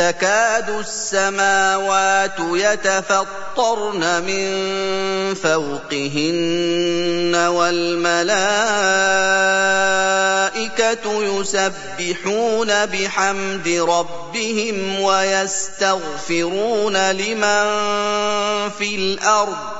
تكاد السماوات يتفطرن من فوقهن والملائكة يسبحون بحمد ربهم ويستغفرون لمن في الأرض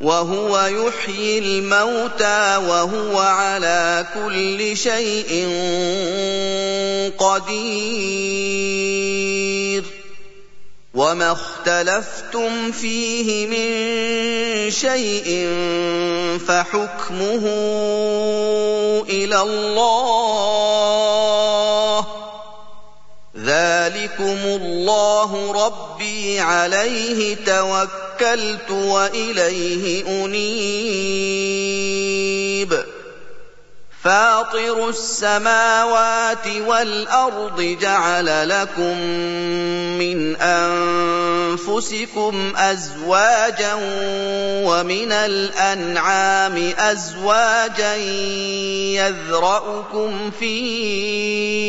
وهو يحيي الموتى وهو على كل شيء قدير. وما اختلفتم فيه من شيء فحكمه إلى الله. ذلكم الله ربي عليه توكلت وإليه أنيب. فاطر السماوات والأرض جعل لكم من أنفسكم أزواجا ومن الأنعام أزواجا يذرأكم فيه.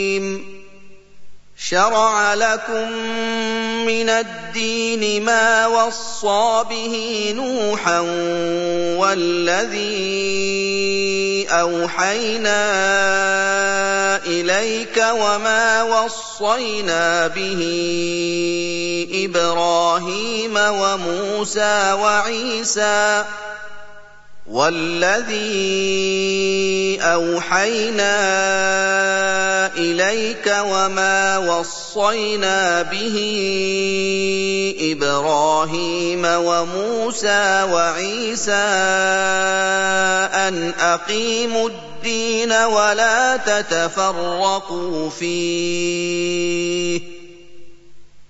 شرع لكم من الدين ما وصى به نوحا والذي أوحينا إليك وما وصينا به إبراهيم وموسى وعيسى وَالَّذِي أَوْحَيْنَا إِلَيْكَ وَمَا وَصَّيْنَا بِهِ إِبْرَاهِيمَ وَمُوسَىٰ وَعِيسَىٰ أَنْ أَقِيمُوا الدِّينَ وَلَا تَتَفَرَّقُوا فِيهِ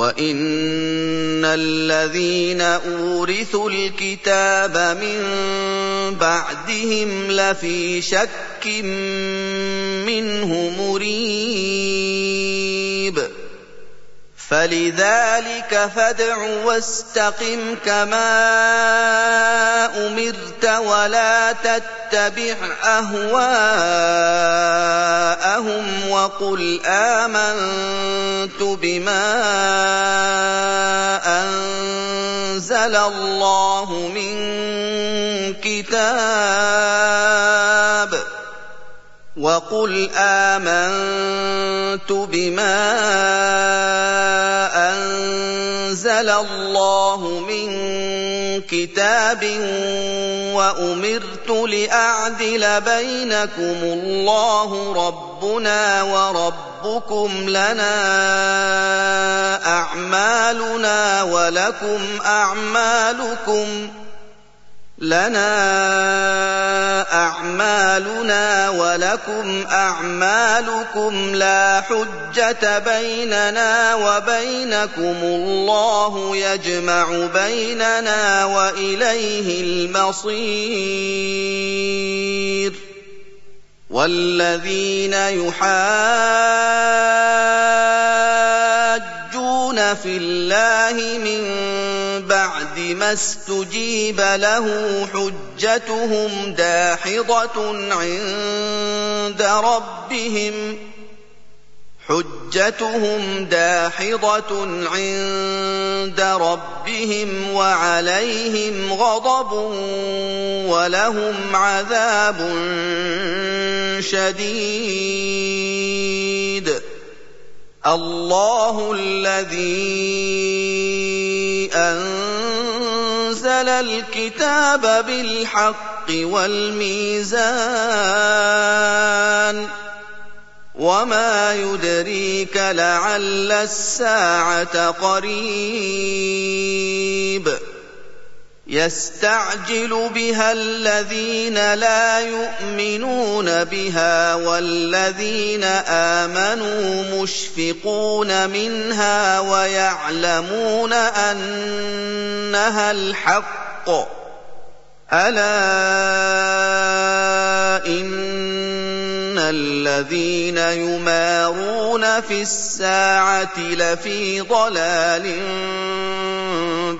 وَإِنَّ الَّذِينَ أُورِثُوا الْكِتَابَ مِن بَعْدِهِمْ لَفِي شَكٍّ مِّنْهُ مُرِيبٍ فَلِذَٰلِكَ فَادْعُ وَاسْتَقِمْ كَمَا أُمِرْتَ وَلَا تَتَّبِعْ أَهْوَاءَهُمْ وَقُلْ آمَنتُ بِمَا أَنزَلَ اللَّهُ مِن كِتَابٍ وَقُلْ آمَنتُ بِمَا أَنزَلَ اللَّهُ مِن كِتَابٍ وَأُمِرْتُ لِأَعْدِلَ بَيْنَكُمُ اللَّهُ رَبُّنَا وَرَبُّكُمْ لَنَا أَعْمَالُنَا وَلَكُمْ أَعْمَالُكُمْ ۖ لنا أعمالنا ولكم أعمالكم لا حجة بيننا وبينكم الله يجمع بيننا وإليه المصير. والذين يحاجون في الله من بعد ما استجيب له حجتهم داحضة عند ربهم. حجتهم داحضة عند ربهم وعليهم غضب ولهم عذاب شديد. الله الذي أنزل الكتاب بالحق والميزان وما يدريك لعل الساعة قريب يستعجل بها الذين لا يؤمنون بها والذين آمنوا مشفقون منها ويعلمون أنها الحق. ألا إن الذين يمارون في الساعة لفي ضلال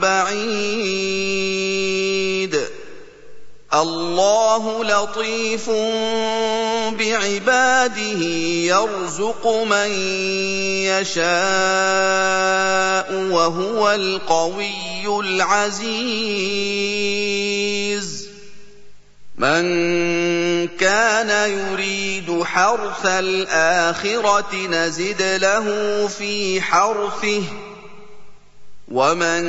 بعيد. الله لطيف بعباده يرزق من يشاء وهو القوي العزيز. من كان يريد حرث الآخرة نزد له في حرثه ومن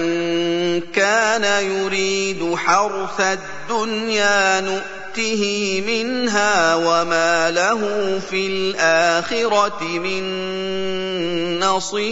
كان يريد حرث الدنيا نؤته منها وما له في الاخره من نصيب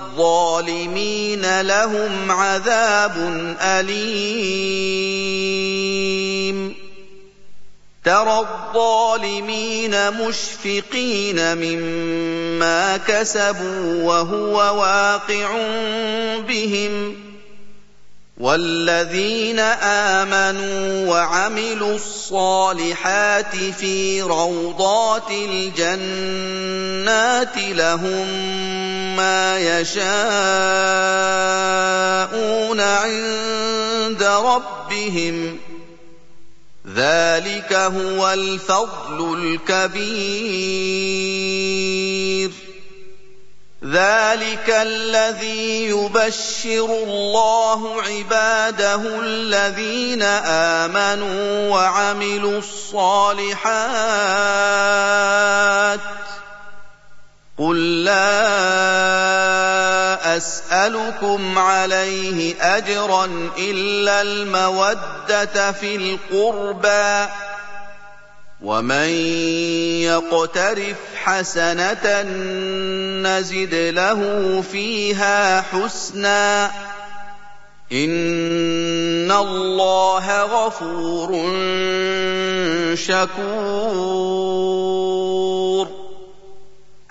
الظَّالِمِينَ لَهُمْ عَذَابٌ أَلِيمٌ. تَرَى الظَّالِمِينَ مُشْفِقِينَ مِمَّا كَسَبُوا وَهُوَ وَاقِعٌ بِهِمْ ۗ وَالَّذِينَ آمَنُوا وَعَمِلُوا الصَّالِحَاتِ فِي رَوْضَاتِ الْجَنَّاتِ لَهُم مَّا يَشَاءُونَ عِندَ رَبِّهِمْ ۚ ذَٰلِكَ هُوَ الْفَضْلُ الْكَبِيرُ ذَٰلِكَ الَّذِي يُبَشِّرُ اللَّهُ عِبَادَهُ الَّذِينَ آمَنُوا وَعَمِلُوا الصَّالِحَاتِ ۗ قُل لَّا أَسْأَلُكُمْ عَلَيْهِ أَجْرًا إِلَّا الْمَوَدَّةَ فِي الْقُرْبَىٰ ۗ وَمَن يَقْتَرِفْ حَسَنَةً نَّزِدْ لَهُ فِيهَا حُسْنًا ۚ إِنَّ اللَّهَ غَفُورٌ شَكُورٌ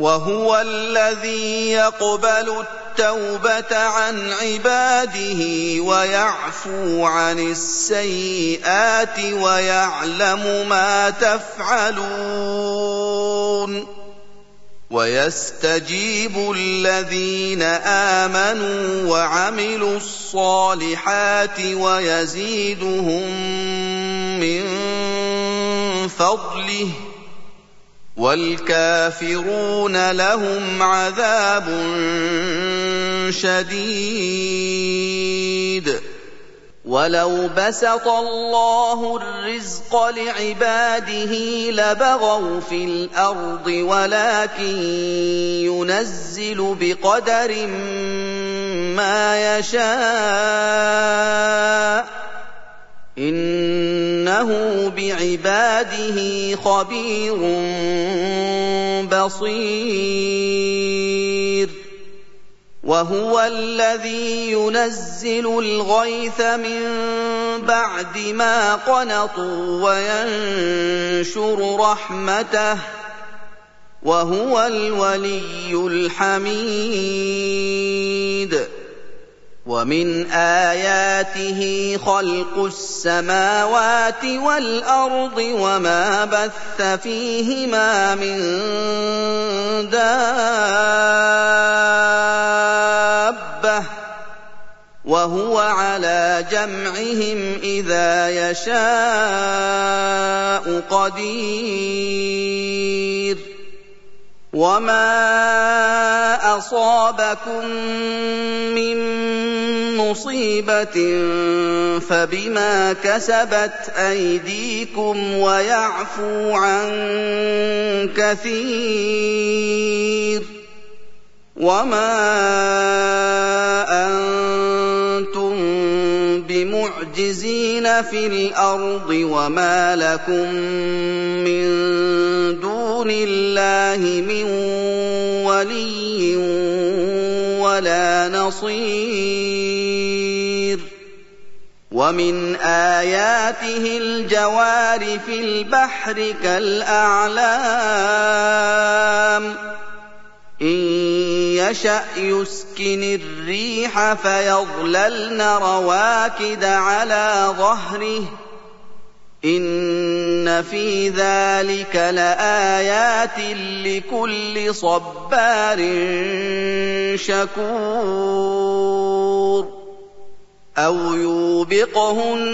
وَهُوَ الَّذِي يَقْبَلُ التَّوْبَةَ عَنْ عِبَادِهِ وَيَعْفُو عَنِ السَّيِّئَاتِ وَيَعْلَمُ مَا تَفْعَلُونَ وَيَسْتَجِيبُ الَّذِينَ آمَنُوا وَعَمِلُوا الصَّالِحَاتِ وَيَزِيدُهُم مِّن فَضْلِهِ ۚ وَالْكَافِرُونَ لَهُمْ عَذَابٌ شَدِيدٌ. وَلَوْ بَسَطَ اللَّهُ الرِّزْقَ لِعِبَادِهِ لَبَغَوْا فِي الْأَرْضِ وَلَٰكِن يُنَزِّلُ بِقَدَرٍ مَّا يَشَاءُ ۚ إِنَّهُ بِعِبَادِهِ خَبِيرٌ بَصِيرٌ وَهُوَ الَّذِي يُنَزِّلُ الْغَيْثَ مِن بَعْدِ مَا قَنَطُوا وَيَنشُرُ رَحْمَتَهُ ۚ وَهُوَ الْوَلِيُّ الْحَمِيدُ وَمِنْ آيَاتِهِ خَلْقُ السَّمَاوَاتِ وَالْأَرْضِ وَمَا بَثَّ فِيهِمَا مِن دَابَّةٍ ۚ وَهُوَ عَلَىٰ جَمْعِهِمْ إِذَا يَشَاءُ قَدِيرٌ وَمَا أَصَابَكُم مِّن مُّصِيبَةٍ فَبِمَا كَسَبَتْ أَيْدِيكُمْ وَيَعْفُو عَن كَثِيرٍ وَمَا أَنتُم بِمُعْجِزِينَ فِي الْأَرْضِ وَمَا لَكُم مِّن دُونِ اللَّهِ مِن وَلِيٍّ وَلَا نَصِيرٍ وَمِنْ آيَاتِهِ الْجَوَارِ فِي الْبَحْرِ كَالْأَعْلَامِ إِن يشأ يسكن الريح فيظللن رواكد على ظهره ان في ذلك لايات لكل صبار شكور أو يوبقهن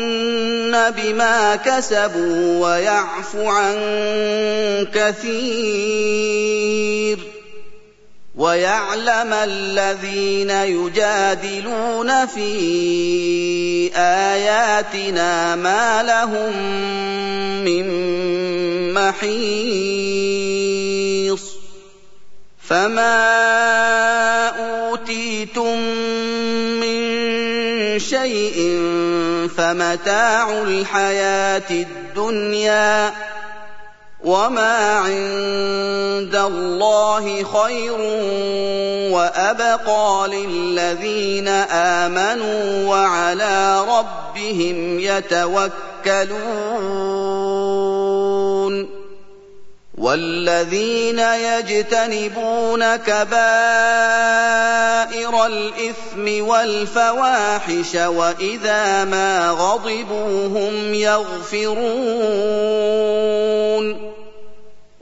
بما كسبوا ويعفو عن كثير ويعلم الذين يجادلون في آياتنا ما لهم من محيص فما أوتيتم من شيء فمتاع الحياة الدنيا وما عند الله خير وابقى للذين امنوا وعلى ربهم يتوكلون والذين يجتنبون كبائر الاثم والفواحش واذا ما غضبوا هم يغفرون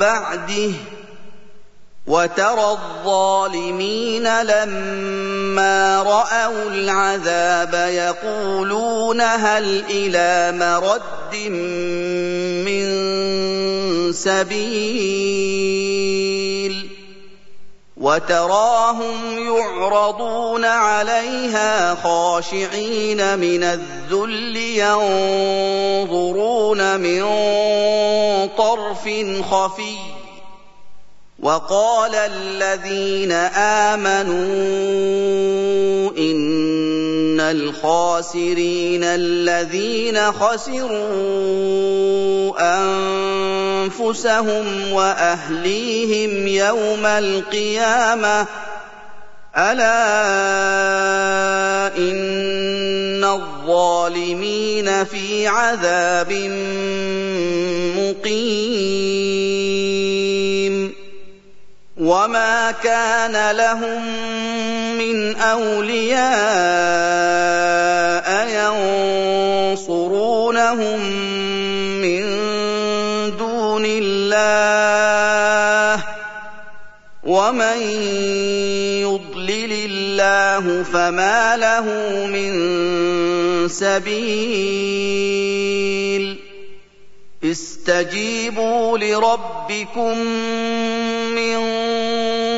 بعده وترى الظالمين لما رأوا العذاب يقولون هل إلى مرد من سبيل وتراهم يعرضون عليها خاشعين من الذل ينظرون من طرف خفي. وقال الذين آمنوا ان الخاسرين الذين خسروا انفسهم واهليهم يوم القيامه الا ان الظالمين في عذاب مقيم وما كان لهم من اولياء ينصرونهم من دون الله ومن يضلل الله فما له من سبيل استجيبوا لربكم من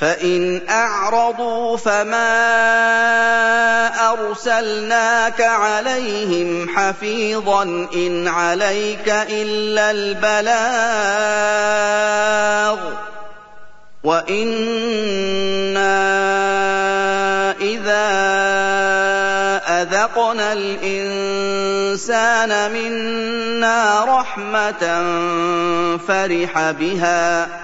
فإن أعرضوا فما أرسلناك عليهم حفيظا إن عليك إلا البلاغ وإنا إذا أذقنا الإنسان منا رحمة فرح بها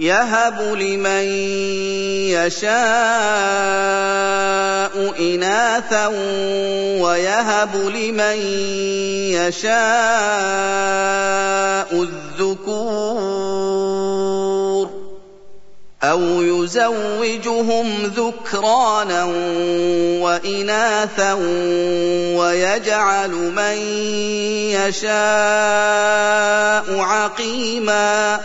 يهب لمن يشاء إناثا ويهب لمن يشاء الذكور أو يزوجهم ذكرانا وإناثا ويجعل من يشاء عقيما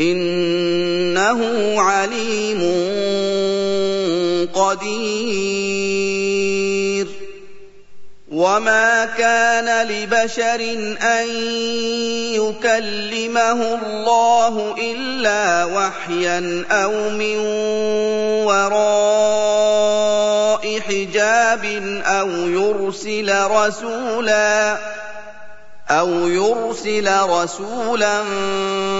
إنه عليم قدير. وما كان لبشر أن يكلمه الله إلا وحيا أو من وراء حجاب أو يرسل رسولا أَوْ يُرْسِلَ رَسُولًا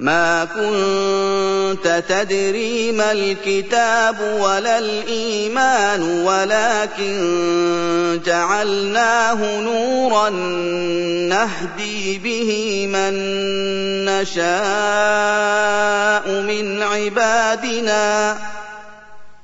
ما كنت تدري ما الكتاب ولا الإيمان ولكن جعلناه نورا نهدي به من نشاء من عبادنا.